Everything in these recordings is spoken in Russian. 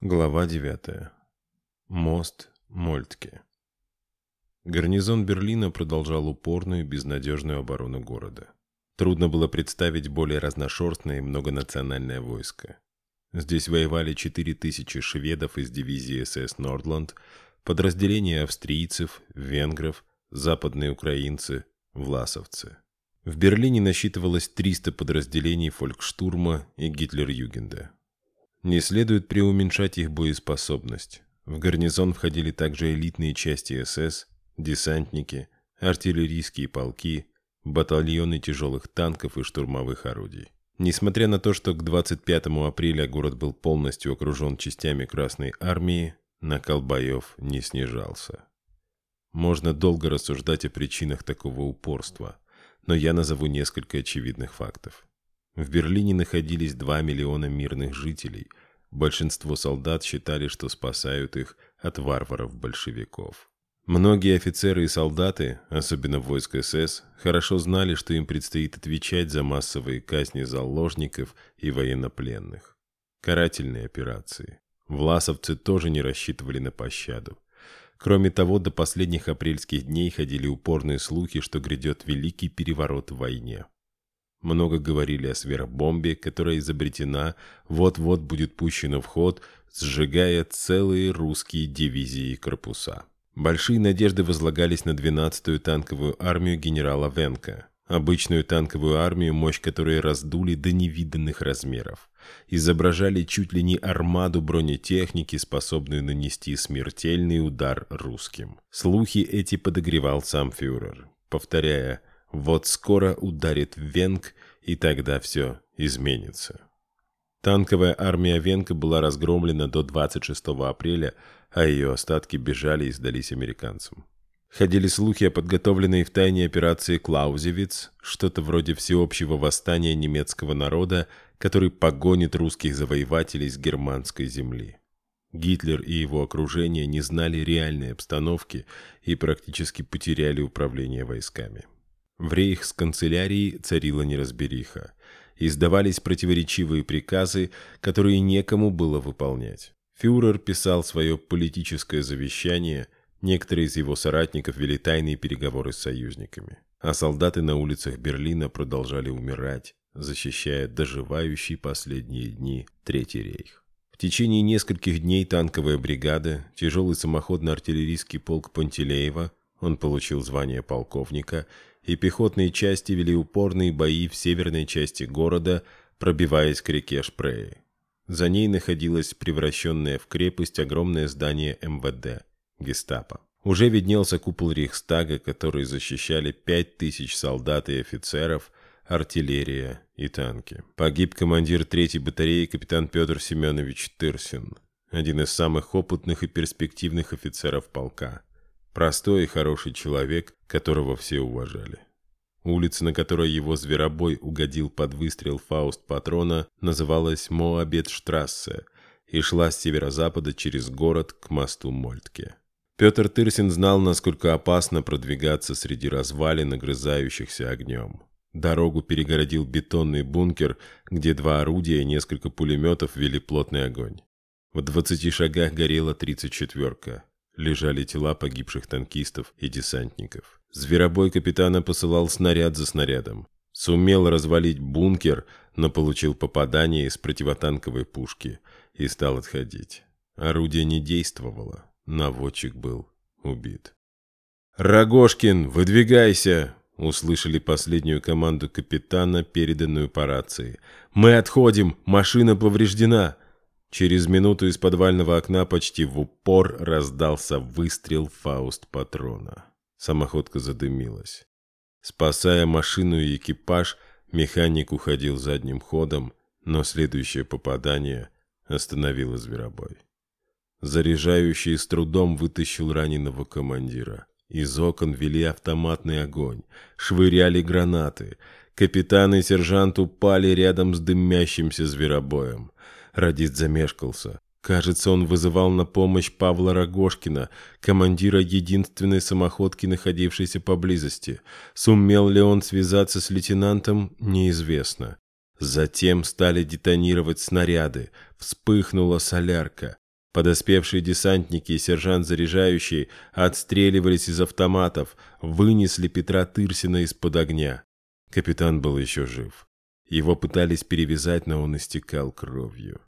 Глава 9. Мост Мольтке. Гарнизон Берлина продолжал упорную безнадежную оборону города. Трудно было представить более разношерстное и многонациональное войско. Здесь воевали 4000 шведов из дивизии СС «Нордланд», подразделения австрийцев, венгров, западные украинцы, власовцы. В Берлине насчитывалось 300 подразделений фолькштурма и Гитлер-Югенда. Не следует преуменьшать их боеспособность. В гарнизон входили также элитные части СС, десантники, артиллерийские полки, батальоны тяжелых танков и штурмовых орудий. Несмотря на то, что к 25 апреля город был полностью окружен частями Красной Армии, накал боев не снижался. Можно долго рассуждать о причинах такого упорства, но я назову несколько очевидных фактов. В Берлине находились 2 миллиона мирных жителей. Большинство солдат считали, что спасают их от варваров-большевиков. Многие офицеры и солдаты, особенно войск СС, хорошо знали, что им предстоит отвечать за массовые казни заложников и военнопленных. Карательные операции. Власовцы тоже не рассчитывали на пощаду. Кроме того, до последних апрельских дней ходили упорные слухи, что грядет великий переворот в войне. Много говорили о сверхбомбе, которая изобретена, вот-вот будет пущена в ход, сжигая целые русские дивизии и корпуса. Большие надежды возлагались на 12-ю танковую армию генерала Венка, обычную танковую армию, мощь которой раздули до невиданных размеров. Изображали чуть ли не армаду бронетехники, способную нанести смертельный удар русским. Слухи эти подогревал сам фюрер, повторяя – вот скоро ударит Венг, и тогда все изменится. Танковая армия Венка была разгромлена до 26 апреля, а ее остатки бежали и сдались американцам. Ходили слухи о подготовленной в тайне операции «Клаузевиц», что-то вроде всеобщего восстания немецкого народа, который погонит русских завоевателей с германской земли. Гитлер и его окружение не знали реальной обстановки и практически потеряли управление войсками. В рейхсканцелярии царила неразбериха. Издавались противоречивые приказы, которые некому было выполнять. Фюрер писал свое политическое завещание, некоторые из его соратников вели тайные переговоры с союзниками. А солдаты на улицах Берлина продолжали умирать, защищая доживающие последние дни Третий рейх. В течение нескольких дней танковая бригада, тяжелый самоходно-артиллерийский полк Пантелеева, он получил звание полковника, и пехотные части вели упорные бои в северной части города, пробиваясь к реке Шпрее. За ней находилось превращенное в крепость огромное здание МВД – гестапо. Уже виднелся купол Рейхстага, который защищали 5000 солдат и офицеров, артиллерия и танки. Погиб командир 3-й батареи капитан Петр Семенович Тырсин, один из самых опытных и перспективных офицеров полка – Простой и хороший человек, которого все уважали. Улица, на которой его зверобой угодил под выстрел Фауст Патрона, называлась Моабетштрассе и шла с северо-запада через город к мосту Мольтке. Петр Тырсин знал, насколько опасно продвигаться среди развалин, огрызающихся огнем. Дорогу перегородил бетонный бункер, где два орудия и несколько пулеметов вели плотный огонь. В 20 шагах горела тридцать четверка лежали тела погибших танкистов и десантников. Зверобой капитана посылал снаряд за снарядом. Сумел развалить бункер, но получил попадание из противотанковой пушки и стал отходить. Орудие не действовало. Наводчик был убит. «Рогожкин, выдвигайся!» Услышали последнюю команду капитана, переданную по рации. «Мы отходим! Машина повреждена!» Через минуту из подвального окна почти в упор раздался выстрел фауст патрона. Самоходка задымилась. Спасая машину и экипаж, механик уходил задним ходом, но следующее попадание остановило зверобой. Заряжающий с трудом вытащил раненого командира. Из окон вели автоматный огонь, швыряли гранаты. Капитан и сержант упали рядом с дымящимся зверобоем. Радит замешкался. Кажется, он вызывал на помощь Павла Рогошкина, командира единственной самоходки, находившейся поблизости. Сумел ли он связаться с лейтенантом, неизвестно. Затем стали детонировать снаряды. Вспыхнула солярка. Подоспевшие десантники и сержант заряжающий отстреливались из автоматов, вынесли Петра Тырсина из-под огня. Капитан был еще жив. Его пытались перевязать, но он истекал кровью.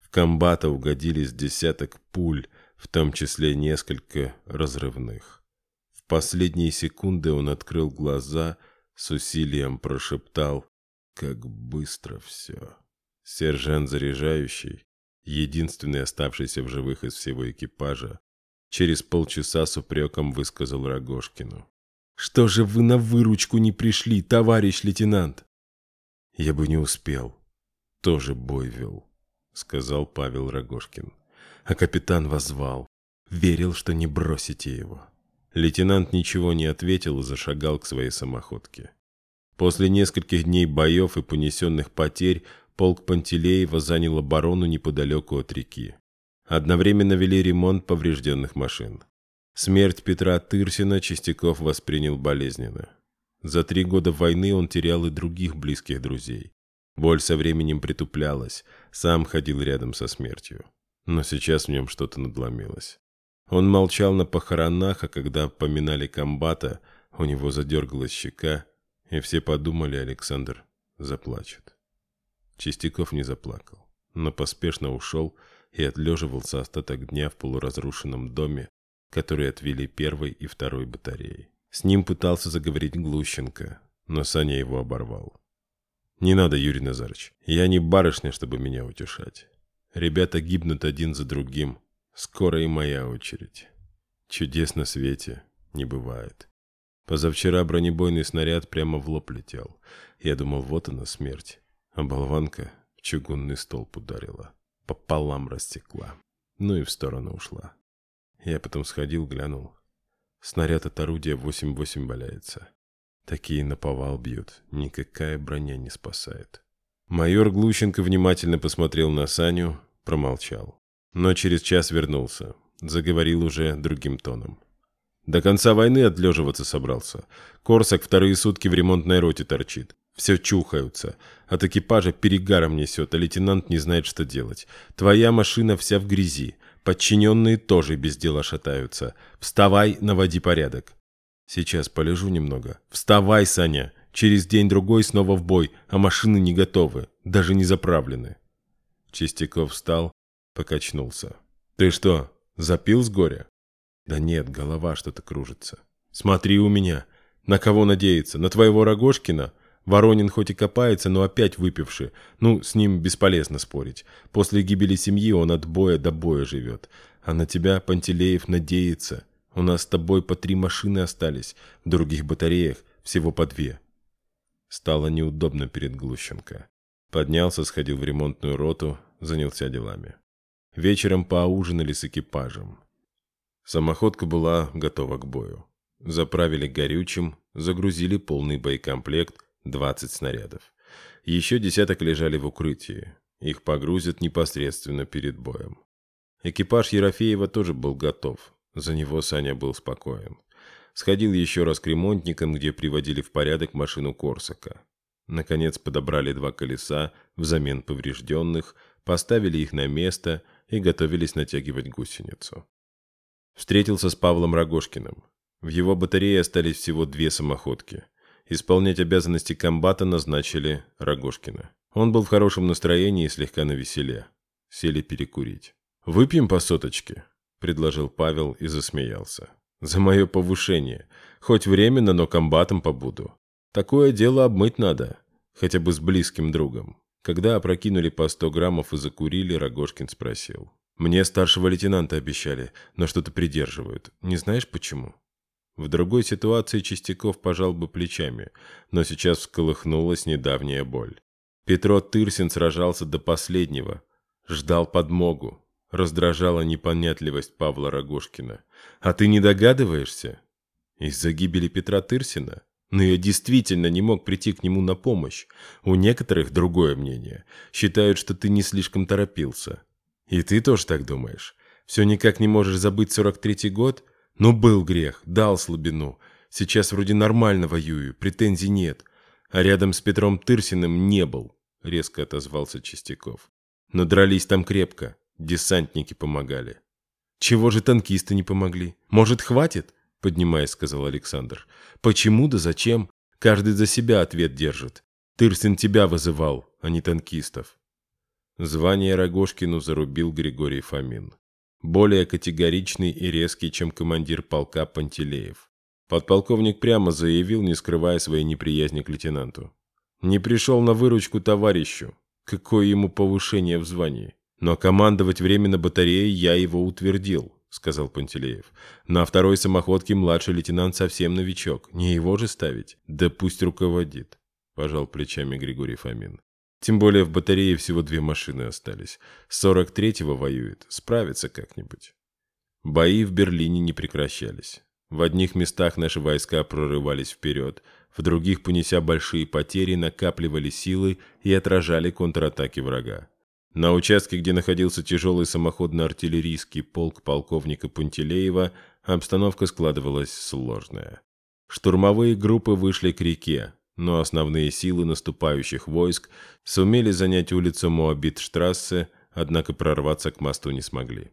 В комбата угодились десяток пуль, в том числе несколько разрывных. В последние секунды он открыл глаза, с усилием прошептал «Как быстро все!». Сержант заряжающий, единственный оставшийся в живых из всего экипажа, через полчаса с упреком высказал Рогожкину. «Что же вы на выручку не пришли, товарищ лейтенант?» «Я бы не успел. Тоже бой вел», — сказал Павел Рогожкин. А капитан возвал. Верил, что не бросите его. Лейтенант ничего не ответил и зашагал к своей самоходке. После нескольких дней боев и понесенных потерь полк Пантелеева занял оборону неподалеку от реки. Одновременно вели ремонт поврежденных машин. Смерть Петра Тырсина Чистяков воспринял болезненно. За три года войны он терял и других близких друзей. Боль со временем притуплялась, сам ходил рядом со смертью. Но сейчас в нем что-то надломилось. Он молчал на похоронах, а когда поминали комбата, у него задергалась щека, и все подумали, Александр заплачет. Чистяков не заплакал, но поспешно ушел и отлеживался остаток дня в полуразрушенном доме, который отвели первой и второй батареей. С ним пытался заговорить Глущенко, но Саня его оборвал. «Не надо, Юрий Назарович, Я не барышня, чтобы меня утешать. Ребята гибнут один за другим. Скоро и моя очередь. Чудес на свете не бывает. Позавчера бронебойный снаряд прямо в лоб летел. Я думал, вот она смерть. А болванка в чугунный столб ударила. Пополам растекла. Ну и в сторону ушла. Я потом сходил, глянул. Снаряд от орудия 8-8 валяется. Такие на повал бьют, никакая броня не спасает. Майор Глущенко внимательно посмотрел на Саню, промолчал. Но через час вернулся, заговорил уже другим тоном. До конца войны отлеживаться собрался. Корсак вторые сутки в ремонтной роте торчит. Все чухаются. От экипажа перегаром несет, а лейтенант не знает, что делать. Твоя машина вся в грязи. Подчиненные тоже без дела шатаются. Вставай, наводи порядок. Сейчас полежу немного. Вставай, Саня. Через день-другой снова в бой, а машины не готовы, даже не заправлены. Чистяков встал, покачнулся. Ты что, запил с горя? Да нет, голова что-то кружится. Смотри у меня. На кого надеяться? На твоего Рогожкина? Воронин хоть и копается, но опять выпивший. Ну, с ним бесполезно спорить. После гибели семьи он от боя до боя живет. А на тебя, Пантелеев, надеется. У нас с тобой по три машины остались, в других батареях всего по две. Стало неудобно перед Глущенко. Поднялся, сходил в ремонтную роту, занялся делами. Вечером поужинали с экипажем. Самоходка была готова к бою. Заправили горючим, загрузили полный боекомплект – 20 снарядов. Еще десяток лежали в укрытии. Их погрузят непосредственно перед боем. Экипаж Ерофеева тоже был готов. За него Саня был спокоен. Сходил еще раз к ремонтникам, где приводили в порядок машину Корсака. Наконец подобрали два колеса взамен поврежденных, поставили их на место и готовились натягивать гусеницу. Встретился с Павлом Рогожкиным. В его батарее остались всего две самоходки – Исполнять обязанности комбата назначили Рогожкина. Он был в хорошем настроении и слегка навеселе. Сели перекурить. «Выпьем по соточке», — предложил Павел и засмеялся. «За мое повышение. Хоть временно, но комбатом побуду. Такое дело обмыть надо, хотя бы с близким другом». Когда опрокинули по сто граммов и закурили, Рогожкин спросил. «Мне старшего лейтенанта обещали, но что-то придерживают. Не знаешь, почему?» В другой ситуации Чистяков пожал бы плечами, но сейчас всколыхнулась недавняя боль. Петро Тырсин сражался до последнего, ждал подмогу. Раздражала непонятливость Павла Рогожкина. «А ты не догадываешься?» «Из-за гибели Петра Тырсина?» Но я действительно не мог прийти к нему на помощь. У некоторых другое мнение. Считают, что ты не слишком торопился. И ты тоже так думаешь? Все никак не можешь забыть 43-й год? Ну был грех, дал слабину. Сейчас вроде нормально воюю, претензий нет. А рядом с Петром Тырсиным не был, резко отозвался Чистяков. Но дрались там крепко, десантники помогали. Чего же танкисты не помогли? Может, хватит? Поднимаясь, сказал Александр. Почему да зачем? Каждый за себя ответ держит. Тырсин тебя вызывал, а не танкистов. Звание Рогожкину зарубил Григорий Фомин более категоричный и резкий, чем командир полка Пантелеев. Подполковник прямо заявил, не скрывая своей неприязни к лейтенанту. «Не пришел на выручку товарищу. Какое ему повышение в звании? Но командовать временно батареей я его утвердил», — сказал Пантелеев. «На второй самоходке младший лейтенант совсем новичок. Не его же ставить? Да пусть руководит», — пожал плечами Григорий Фомин. Тем более в батарее всего две машины остались. Сорок третьего воюет, справится как-нибудь. Бои в Берлине не прекращались. В одних местах наши войска прорывались вперед, в других, понеся большие потери, накапливали силы и отражали контратаки врага. На участке, где находился тяжелый самоходно-артиллерийский полк полковника Пантелеева, обстановка складывалась сложная. Штурмовые группы вышли к реке, но основные силы наступающих войск сумели занять улицу Моабит-штрассе, однако прорваться к мосту не смогли.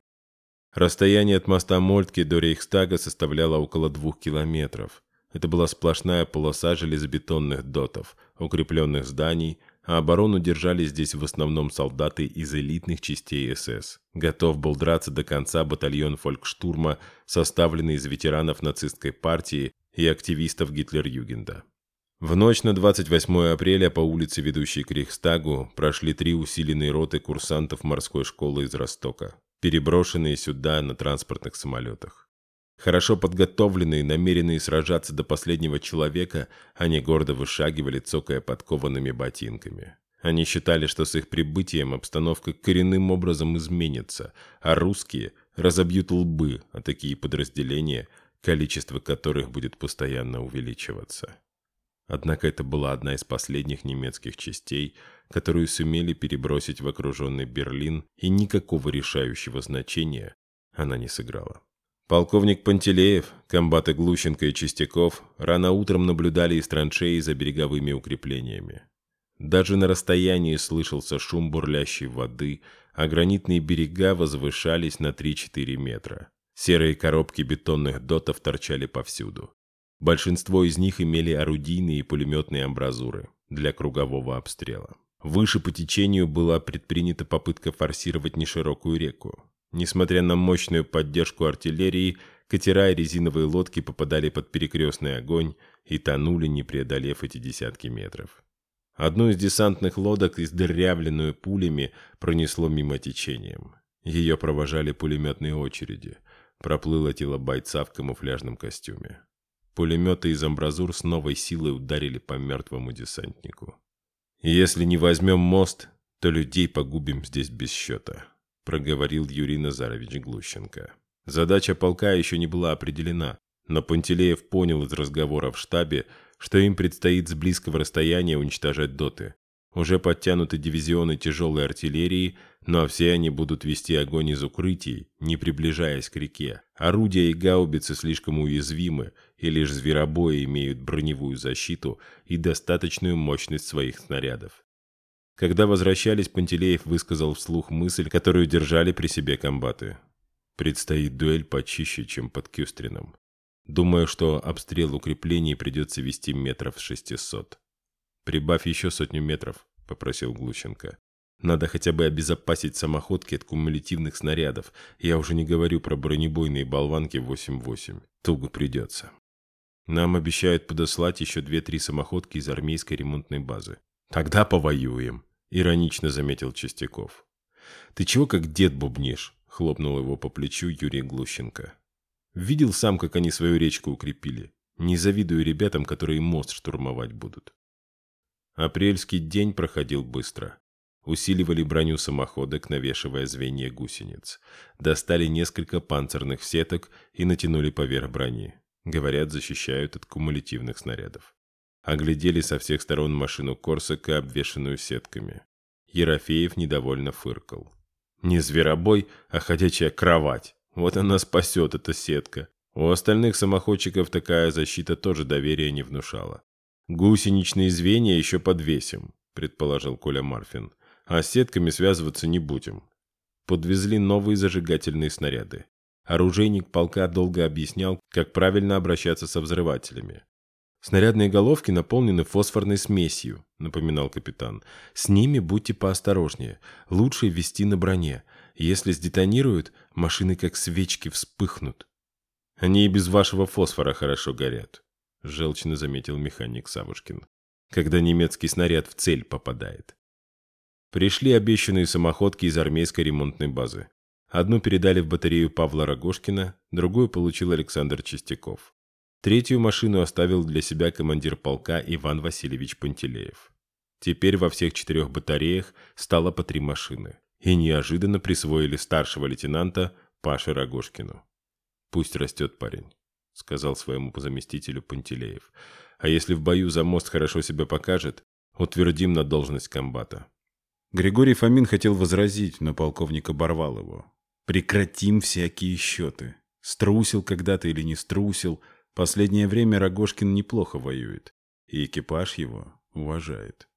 Расстояние от моста Мольтки до Рейхстага составляло около двух километров. Это была сплошная полоса железобетонных дотов, укрепленных зданий, а оборону держали здесь в основном солдаты из элитных частей СС. Готов был драться до конца батальон фолькштурма, составленный из ветеранов нацистской партии и активистов Гитлер-Югенда. В ночь на 28 апреля по улице, ведущей к Рейхстагу, прошли три усиленные роты курсантов морской школы из Ростока, переброшенные сюда на транспортных самолетах. Хорошо подготовленные, намеренные сражаться до последнего человека, они гордо вышагивали, цокая подкованными ботинками. Они считали, что с их прибытием обстановка коренным образом изменится, а русские разобьют лбы, а такие подразделения, количество которых будет постоянно увеличиваться. Однако это была одна из последних немецких частей, которую сумели перебросить в окруженный Берлин, и никакого решающего значения она не сыграла. Полковник Пантелеев, комбаты Глущенко и Чистяков рано утром наблюдали из траншеи за береговыми укреплениями. Даже на расстоянии слышался шум бурлящей воды, а гранитные берега возвышались на 3-4 метра. Серые коробки бетонных дотов торчали повсюду. Большинство из них имели орудийные и пулеметные амбразуры для кругового обстрела. Выше по течению была предпринята попытка форсировать неширокую реку. Несмотря на мощную поддержку артиллерии, катера и резиновые лодки попадали под перекрестный огонь и тонули, не преодолев эти десятки метров. Одну из десантных лодок, издырявленную пулями, пронесло мимо течением. Ее провожали пулеметные очереди. Проплыло тело бойца в камуфляжном костюме. Пулеметы из амбразур с новой силой ударили по мертвому десантнику. «Если не возьмем мост, то людей погубим здесь без счета», — проговорил Юрий Назарович Глущенко. Задача полка еще не была определена, но Пантелеев понял из разговора в штабе, что им предстоит с близкого расстояния уничтожать доты. Уже подтянуты дивизионы тяжелой артиллерии, но все они будут вести огонь из укрытий, не приближаясь к реке. Орудия и гаубицы слишком уязвимы — и лишь зверобои имеют броневую защиту и достаточную мощность своих снарядов. Когда возвращались, Пантелеев высказал вслух мысль, которую держали при себе комбаты. Предстоит дуэль почище, чем под Кюстрином. Думаю, что обстрел укреплений придется вести метров шестисот. «Прибавь еще сотню метров», — попросил Глущенко. «Надо хотя бы обезопасить самоходки от кумулятивных снарядов. Я уже не говорю про бронебойные болванки 8-8. Туго придется». Нам обещают подослать еще две-три самоходки из армейской ремонтной базы. Тогда повоюем», — иронично заметил Чистяков. «Ты чего как дед бубнишь?» — хлопнул его по плечу Юрий Глущенко. «Видел сам, как они свою речку укрепили. Не завидую ребятам, которые мост штурмовать будут». Апрельский день проходил быстро усиливали броню самоходок, навешивая звенья гусениц. Достали несколько панцирных сеток и натянули поверх брони говорят, защищают от кумулятивных снарядов. Оглядели со всех сторон машину Корсака, обвешанную сетками. Ерофеев недовольно фыркал. «Не зверобой, а ходячая кровать. Вот она спасет, эта сетка». У остальных самоходчиков такая защита тоже доверия не внушала. «Гусеничные звенья еще подвесим», — предположил Коля Марфин. «А с сетками связываться не будем». Подвезли новые зажигательные снаряды. Оружейник полка долго объяснял, как правильно обращаться со взрывателями. «Снарядные головки наполнены фосфорной смесью», — напоминал капитан. «С ними будьте поосторожнее. Лучше вести на броне. Если сдетонируют, машины как свечки вспыхнут». «Они и без вашего фосфора хорошо горят», — желчно заметил механик Савушкин, когда немецкий снаряд в цель попадает. Пришли обещанные самоходки из армейской ремонтной базы. Одну передали в батарею Павла Рогожкина, другую получил Александр Чистяков. Третью машину оставил для себя командир полка Иван Васильевич Пантелеев. Теперь во всех четырех батареях стало по три машины. И неожиданно присвоили старшего лейтенанта Паше Рогожкину. «Пусть растет парень», — сказал своему заместителю Пантелеев. «А если в бою за мост хорошо себя покажет, утвердим на должность комбата». Григорий Фомин хотел возразить, но полковник оборвал его. Прекратим всякие счеты. Струсил когда-то или не струсил. Последнее время Рогожкин неплохо воюет. И экипаж его уважает.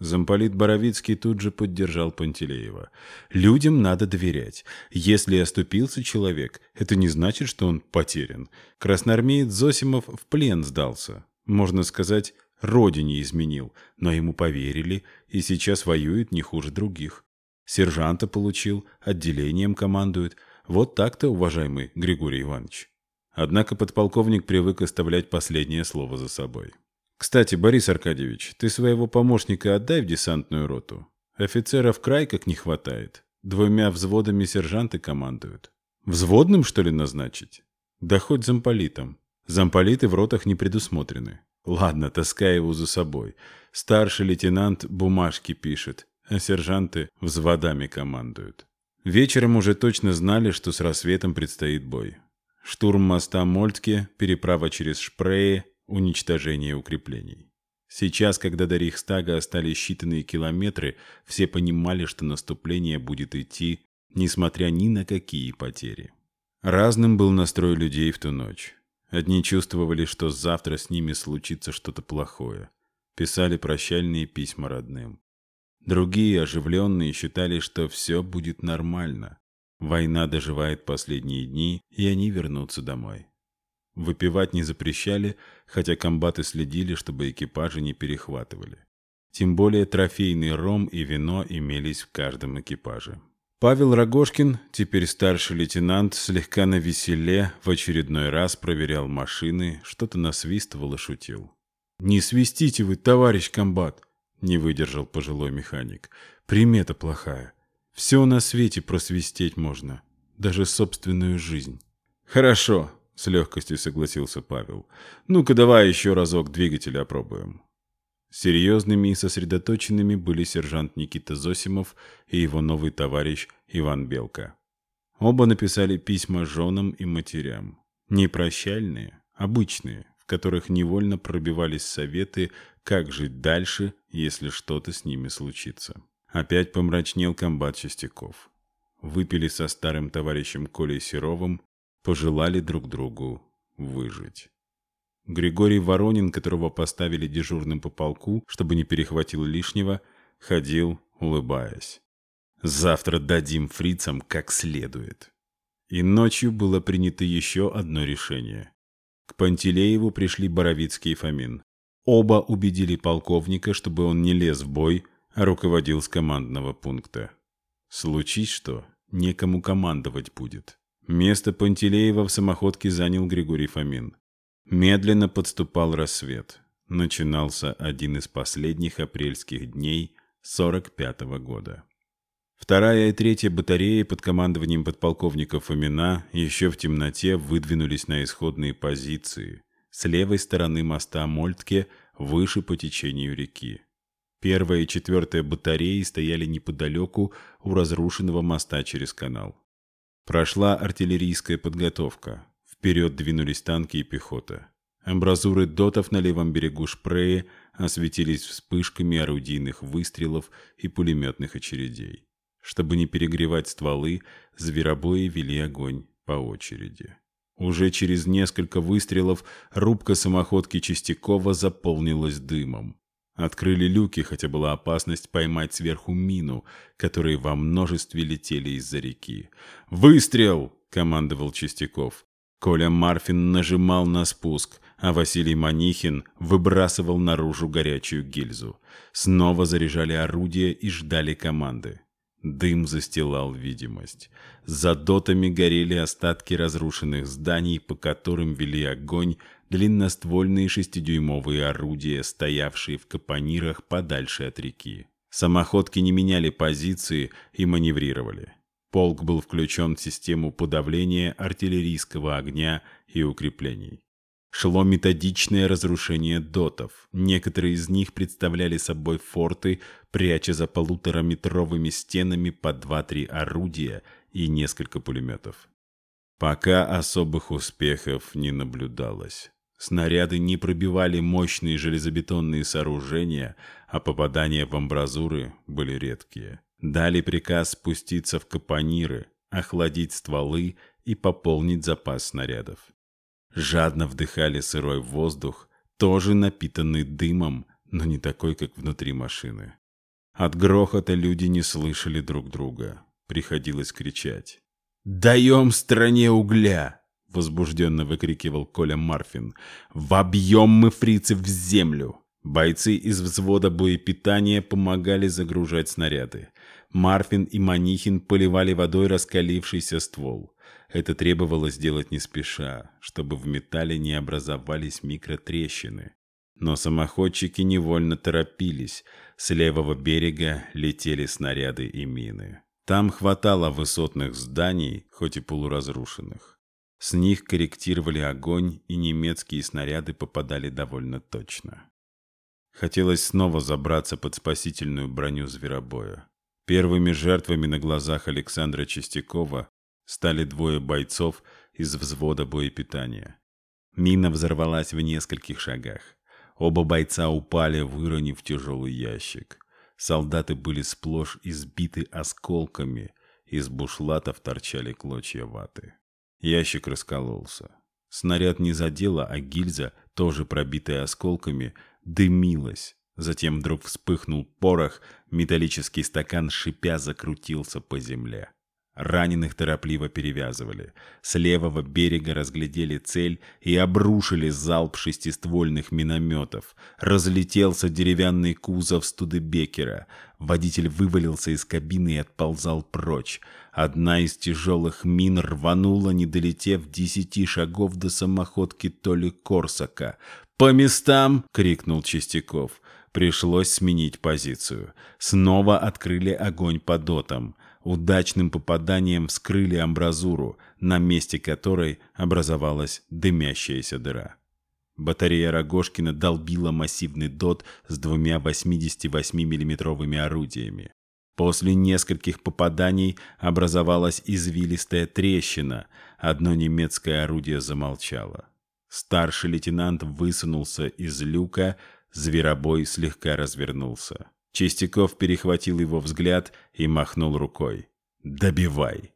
Замполит Боровицкий тут же поддержал Пантелеева. «Людям надо доверять. Если оступился человек, это не значит, что он потерян. Красноармеец Зосимов в плен сдался. Можно сказать, родине изменил, но ему поверили, и сейчас воюет не хуже других. Сержанта получил отделением командует. Вот так-то, уважаемый Григорий Иванович. Однако подполковник привык оставлять последнее слово за собой. «Кстати, Борис Аркадьевич, ты своего помощника отдай в десантную роту. Офицеров край как не хватает. Двумя взводами сержанты командуют. Взводным, что ли, назначить? Да хоть замполитом. Замполиты в ротах не предусмотрены. Ладно, таскай его за собой. Старший лейтенант бумажки пишет а сержанты — взводами командуют. Вечером уже точно знали, что с рассветом предстоит бой. Штурм моста Мольтке, переправа через Шпрее, уничтожение укреплений. Сейчас, когда до Рейхстага остались считанные километры, все понимали, что наступление будет идти, несмотря ни на какие потери. Разным был настрой людей в ту ночь. Одни чувствовали, что завтра с ними случится что-то плохое. Писали прощальные письма родным. Другие, оживленные, считали, что все будет нормально. Война доживает последние дни, и они вернутся домой. Выпивать не запрещали, хотя комбаты следили, чтобы экипажи не перехватывали. Тем более трофейный ром и вино имелись в каждом экипаже. Павел Рогошкин, теперь старший лейтенант, слегка на веселе в очередной раз проверял машины, что-то насвистывал и шутил. «Не свистите вы, товарищ комбат! не выдержал пожилой механик. Примета плохая. Все на свете просвистеть можно, даже собственную жизнь. Хорошо, с легкостью согласился Павел. Ну-ка давай еще разок двигатель опробуем. Серьезными и сосредоточенными были сержант Никита Зосимов и его новый товарищ Иван Белка. Оба написали письма женам и матерям. Не прощальные, обычные, которых невольно пробивались советы, как жить дальше, если что-то с ними случится. Опять помрачнел комбат Чистяков. Выпили со старым товарищем Колей Серовым, пожелали друг другу выжить. Григорий Воронин, которого поставили дежурным по полку, чтобы не перехватил лишнего, ходил, улыбаясь. «Завтра дадим фрицам как следует». И ночью было принято еще одно решение. К Пантелееву пришли Боровицкий и Фомин. Оба убедили полковника, чтобы он не лез в бой, а руководил с командного пункта. Случись что, некому командовать будет. Место Пантелеева в самоходке занял Григорий Фомин. Медленно подступал рассвет. Начинался один из последних апрельских дней 45 -го года. Вторая и третья батареи под командованием подполковника Фомина еще в темноте выдвинулись на исходные позиции с левой стороны моста Мольтке выше по течению реки. Первая и четвертая батареи стояли неподалеку у разрушенного моста через канал. Прошла артиллерийская подготовка. Вперед двинулись танки и пехота. Амбразуры дотов на левом берегу Шпрее осветились вспышками орудийных выстрелов и пулеметных очередей чтобы не перегревать стволы, зверобои вели огонь по очереди. Уже через несколько выстрелов рубка самоходки Чистякова заполнилась дымом. Открыли люки, хотя была опасность поймать сверху мину, которые во множестве летели из-за реки. «Выстрел!» — командовал Чистяков. Коля Марфин нажимал на спуск, а Василий Манихин выбрасывал наружу горячую гильзу. Снова заряжали орудия и ждали команды. Дым застилал видимость. За дотами горели остатки разрушенных зданий, по которым вели огонь длинноствольные шестидюймовые орудия, стоявшие в капонирах подальше от реки. Самоходки не меняли позиции и маневрировали. Полк был включен в систему подавления артиллерийского огня и укреплений. Шло методичное разрушение дотов. Некоторые из них представляли собой форты, пряча за полутораметровыми стенами по 2-3 орудия и несколько пулеметов. Пока особых успехов не наблюдалось. Снаряды не пробивали мощные железобетонные сооружения, а попадания в амбразуры были редкие. Дали приказ спуститься в капониры, охладить стволы и пополнить запас снарядов жадно вдыхали сырой воздух, тоже напитанный дымом, но не такой, как внутри машины. От грохота люди не слышали друг друга. Приходилось кричать. «Даем стране угля!» — возбужденно выкрикивал Коля Марфин. «Вобьем мы фрицев в землю!» Бойцы из взвода боепитания помогали загружать снаряды. Марфин и Манихин поливали водой раскалившийся ствол. Это требовало сделать не спеша, чтобы в металле не образовались микротрещины. Но самоходчики невольно торопились. С левого берега летели снаряды и мины. Там хватало высотных зданий, хоть и полуразрушенных. С них корректировали огонь, и немецкие снаряды попадали довольно точно. Хотелось снова забраться под спасительную броню зверобоя. Первыми жертвами на глазах Александра Чистякова Стали двое бойцов из взвода боепитания. Мина взорвалась в нескольких шагах. Оба бойца упали, выронив тяжелый ящик. Солдаты были сплошь избиты осколками, из бушлатов торчали клочья ваты. Ящик раскололся. Снаряд не задела, а гильза, тоже пробитая осколками, дымилась. Затем вдруг вспыхнул порох, металлический стакан шипя закрутился по земле. Раненых торопливо перевязывали. С левого берега разглядели цель и обрушили залп шестиствольных минометов. Разлетелся деревянный кузов Студебекера. Водитель вывалился из кабины и отползал прочь. Одна из тяжелых мин рванула, не долетев десяти шагов до самоходки Толи Корсака. «По местам!» — крикнул Чистяков. Пришлось сменить позицию. Снова открыли огонь по дотам удачным попаданием вскрыли амбразуру, на месте которой образовалась дымящаяся дыра. Батарея Рогожкина долбила массивный дот с двумя 88 миллиметровыми орудиями. После нескольких попаданий образовалась извилистая трещина, одно немецкое орудие замолчало. Старший лейтенант высунулся из люка, зверобой слегка развернулся. Чистяков перехватил его взгляд и махнул рукой. «Добивай!»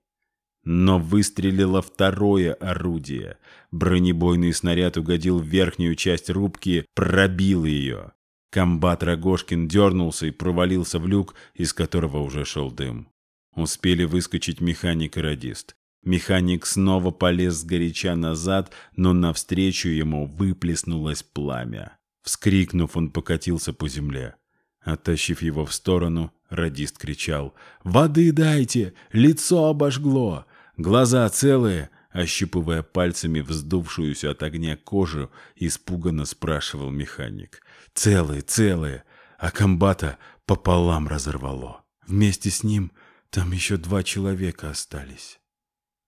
Но выстрелило второе орудие. Бронебойный снаряд угодил в верхнюю часть рубки, пробил ее. Комбат Рогошкин дернулся и провалился в люк, из которого уже шел дым. Успели выскочить механик и радист. Механик снова полез с горяча назад, но навстречу ему выплеснулось пламя. Вскрикнув, он покатился по земле. Оттащив его в сторону, радист кричал «Воды дайте! Лицо обожгло! Глаза целые!» Ощипывая пальцами вздувшуюся от огня кожу, испуганно спрашивал механик. «Целые, целые! А комбата пополам разорвало. Вместе с ним там еще два человека остались».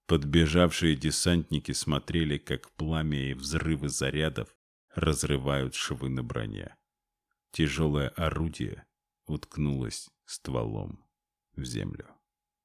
Подбежавшие десантники смотрели, как пламя и взрывы зарядов разрывают швы на броне. Тяжелое орудие уткнулось стволом в землю.